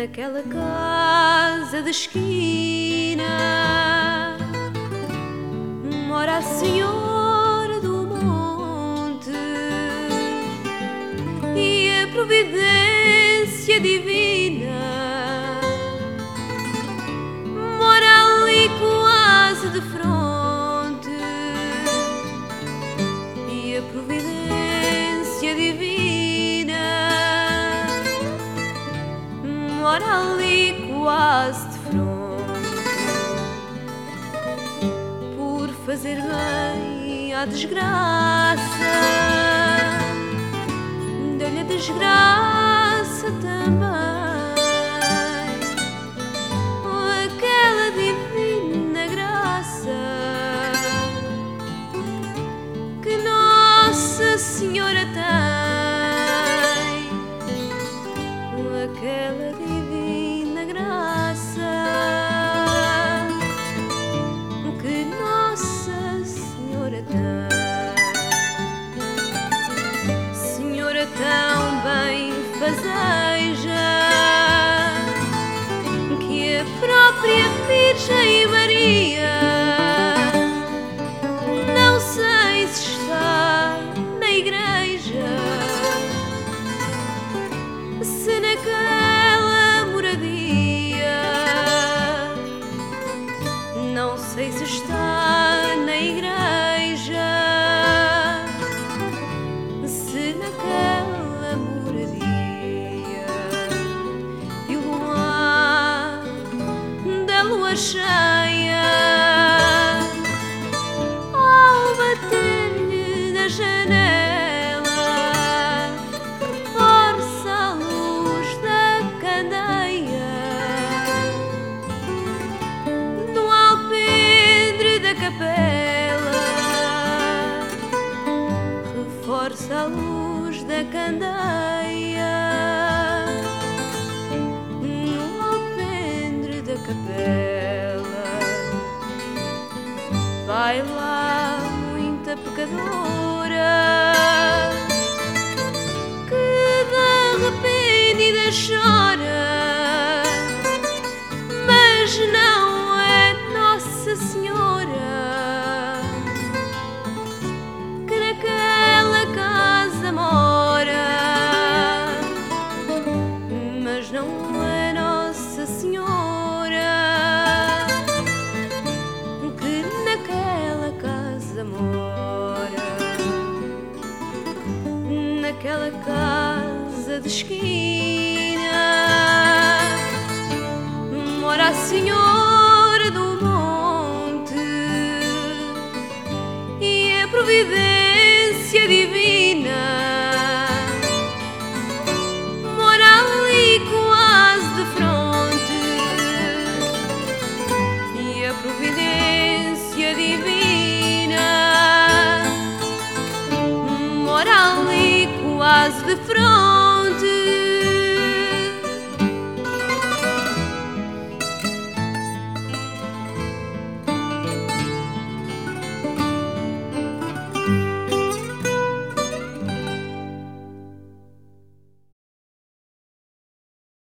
naquela casa de esquina. Mora a Senhora mora ali quase de fronte por fazer bem à desgraça. Dê-lhe a desgraça também. Aquela divina graça que Nossa Senhora tem aquela divina graça. Que Nossa Senhora tem, Senhora tão bem fazeja que a própria Virgem Maria não sei se está na igreja da pecadora que de arrependida chora, mas não é Nossa Senhora. Que naquela casa mora, mas não naquela casa de esquina. Mora a Senhora do Monte e a providência